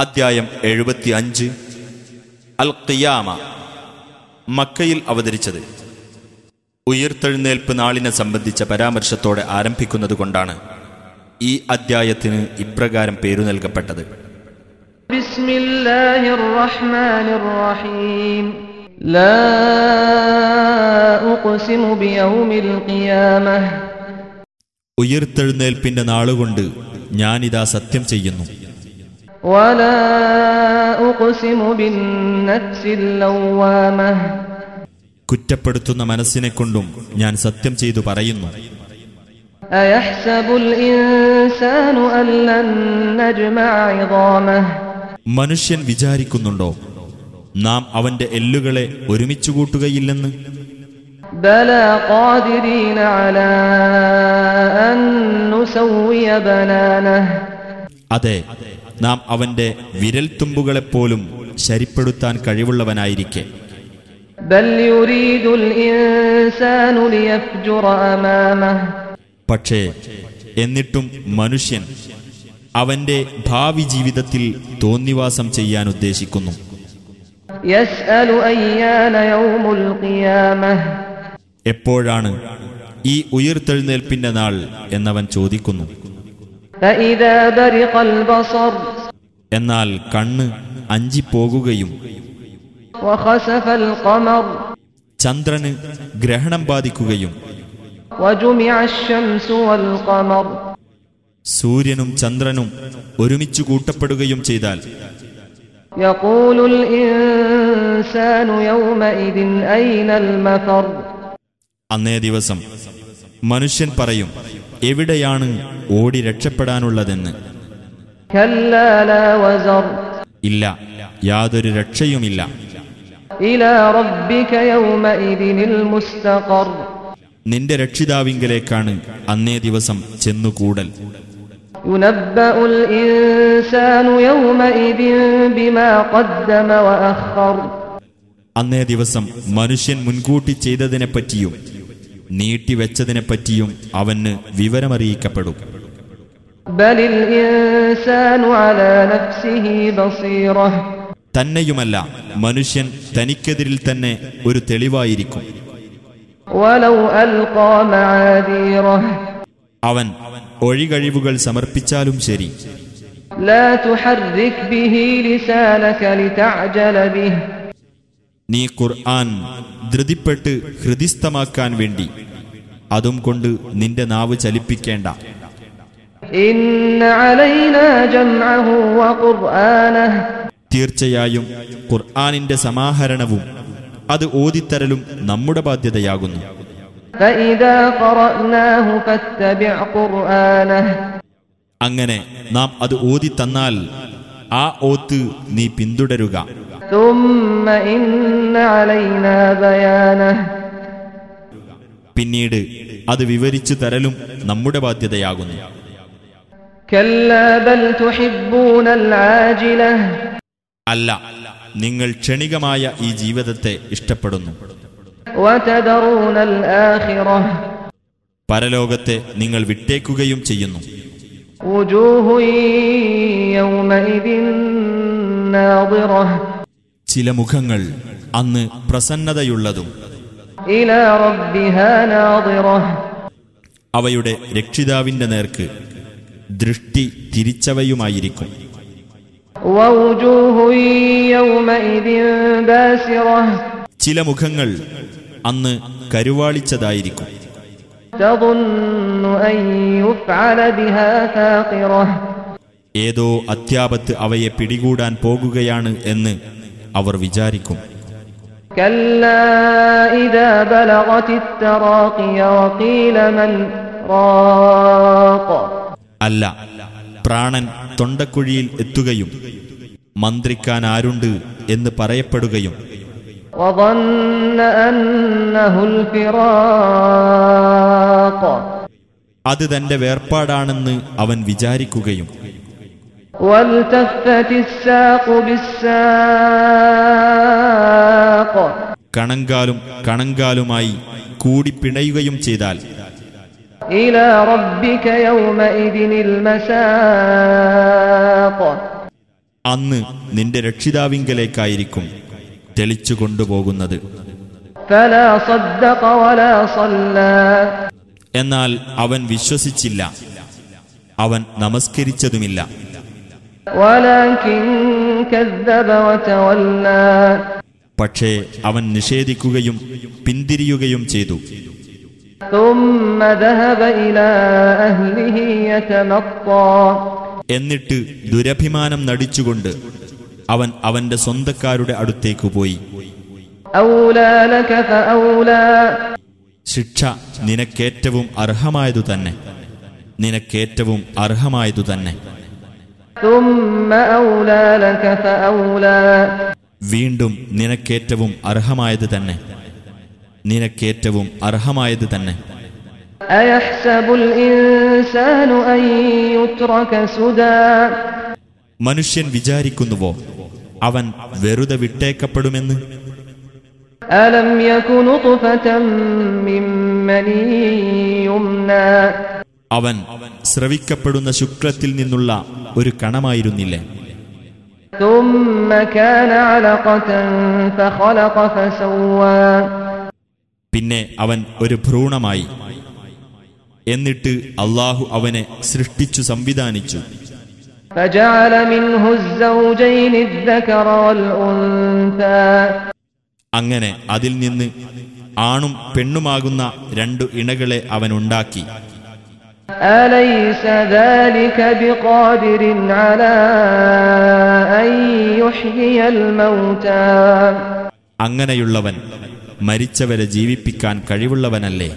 അധ്യായം എഴുപത്തി അഞ്ച് അൽ ഖിയാമ മക്കയിൽ അവതരിച്ചത്. ഉയർത്തെഴുന്നേൽപ്പ് നാളിനെ സംബന്ധിച്ച പരാമർശത്തോടെ ആരംഭിക്കുന്നത് കൊണ്ടാണ് ഈ അദ്ധ്യായത്തിന് ഇപ്രകാരം പേരു നൽകപ്പെട്ടത്. ഉയർത്തെഴുന്നേൽപ്പിന്റെ നാളുകൊണ്ട് ഞാനിതാ സത്യം ചെയ്യുന്നു. കുറ്റപ്പെടുത്തുന്ന മനസ്സിനെ കൊണ്ടും ഞാൻ സത്യം ചെയ്തു പറയുന്നു. മനുഷ്യൻ വിചാരിക്കുന്നുണ്ടോ നാം അവന്റെ എല്ലുകളെ ഒരുമിച്ചു കൂട്ടുകയില്ലെന്ന്? അതെ നാം അവന്റെ വിരൽത്തുമ്പുകളെപ്പോലും ശരിപ്പെടുത്താൻ കഴിവുള്ളവനായിരിക്കെ بل يريد الإنسان ليفجر أمامه പക്ഷേ എന്നിട്ടും മനുഷ്യൻ അവന്റെ ഭാവി ജീവിതത്തിൽ തോന്നിവാസം ചെയ്യാൻ ഉദ്ദേശിക്കുന്നു يسأل أيان يوم القيامة എപ്പോഴാണ് ഈ ഉയിർത്തെഴുന്നേൽപ്പിന്റെ നാൾ എന്നവൻ ചോദിക്കുന്നു فإذا برق البصر എന്നാൽ കണ്ണ് അഞ്ചിപ്പോകുകയും ചന്ദ്രന് ഗ്രഹണം ബാധിക്കുകയും സൂര്യനും ചന്ദ്രനും ഒരുമിച്ചു കൂട്ടപ്പെടുകയും ചെയ്താൽ അന്നേ ദിവസം മനുഷ്യൻ പറയും എവിടെയാണ് ഓടി രക്ഷപ്പെടാനുള്ളതെന്ന്? ഇല്ല യാതൊരു രക്ഷയുമില്ല. നിന്റെ രക്ഷിതാവിങ്കലേക്കാണ് അന്നേ ദിവസം ചെന്നുകൂടൽ. അന്നേ ദിവസം മനുഷ്യൻ മുൻകൂട്ടി ചെയ്തതിനെപ്പറ്റിയും നീട്ടിവെച്ചതിനെപ്പറ്റിയും അവന് വിവരമറിയിക്കപ്പെടും. തന്നെയുമല്ല മനുഷ്യൻ തനിക്കെതിരിൽ തന്നെ ഒരു തെളിവായിരിക്കും. അവൻ ഒഴികഴിവുകൾ സമർപ്പിച്ചാലും ശരി. നീ ഖുർആൻ ധൃതിപ്പെട്ട് ഹൃദിസ്ഥമാക്കാൻ വേണ്ടി അതും കൊണ്ട് നിന്റെ നാവ് ചലിപ്പിക്കേണ്ട. തീർച്ചയായും ഖുർആാനിന്റെ സമാഹരണവും അത് ഓദിത്തരലും നമ്മുടെ ബാധ്യതയാകുന്നു. അങ്ങനെ നാം അത് ഓതി തന്നാൽ ആ ഓത്ത് നീ പിന്തുടരുക. പിന്നീട് അത് വിവരിച്ചു തരലും നമ്മുടെ ബാധ്യതയാകുന്നു. അല്ല നിങ്ങൾ ക്ഷണികമായ ഈ ജീവിതത്തെ ഇഷ്ടപ്പെടുന്നു. പരലോകത്തെ നിങ്ങൾ വിട്ടേക്കുകയും ചെയ്യുന്നു. ചില മുഖങ്ങൾ അന്ന് പ്രസന്നതയുള്ളതും അവയുടെ രക്ഷിതാവിന്റെ നേർക്ക് ദൃഷ്ടി തിരിച്ചവയുമായിരിക്കും. ചില മുഖങ്ങൾ അന്ന് കരുവാളിച്ചതായിരിക്കും. ഏതോ അത്യാപത്ത് അവയെ പിടികൂടാൻ പോകുകയാണ് എന്ന് അവർ വിചാരിക്കും. കല്ല അല്ല. പ്രാണൻ തൊണ്ടക്കുഴിയിൽ എത്തുകയും മന്ത്രിക്കാൻ ആരുണ്ട് എന്ന് പറയപ്പെടുകയും. അത് തന്റെ വേർപാടാണെന്ന് അവൻ വിചാരിക്കുകയും. കണങ്കാലും കണങ്കാലുമായി കൂടി പിണയുകയും ചെയ്താൽ അന്ന് നിന്റെ രക്ഷിതാവിങ്കലേക്കായിരിക്കും തെളിച്ചു കൊണ്ടുപോകുന്നത്. എന്നാൽ അവൻ വിശ്വസിച്ചില്ല. അവൻ നമസ്കരിച്ചതുമില്ല. പക്ഷേ അവൻ നിഷേധിക്കുകയും പിന്തിരിയുകയും ചെയ്തു. എന്നിട്ട് ദുരഭിമാനം നടിച്ചുകൊണ്ട് അവൻ അവന്റെ സ്വന്തക്കാരുടെ അടുത്തേക്ക് പോയി. ശിക്ഷ നിനക്കേറ്റവും അർഹമായതു തന്നെ. നിനക്കേറ്റവും അർഹമായതു തന്നെ. വീണ്ടും നിനക്കേറ്റവും അർഹമായത് തന്നെ. നിനക്കേറ്റവും അർഹമായത് തന്നെ أيحسب الإنسان أن يترك سدى മനുഷ്യൻ വിചാരിക്കുന്നുവോ അവൻ വെറുതെ വിട്ടേക്കപ്പെടുമെന്ന് ألم يك نطفة من مني يمنى അവൻ സ്രവിക്കപ്പെടുന്ന ശുക്ലത്തിൽ നിന്നുള്ള ഒരു കണമായിരുന്നില്ലേ ثم كان علقة فخلق فسوى പിന്നെ അവൻ ഒരു ഭ്രൂണമായി. എന്നിട്ട് അള്ളാഹു അവനെ സൃഷ്ടിച്ചു സംവിധാനിച്ചു. അങ്ങനെ അതിൽ നിന്ന് ആണും പെണ്ണുമാകുന്ന രണ്ടു ഇണകളെ അവൻ ഉണ്ടാക്കി. അങ്ങനെയുള്ളവൻ മരിച്ചവരെ ജീവിപ്പിക്കാൻ കഴിവുള്ളവനല്ലേ?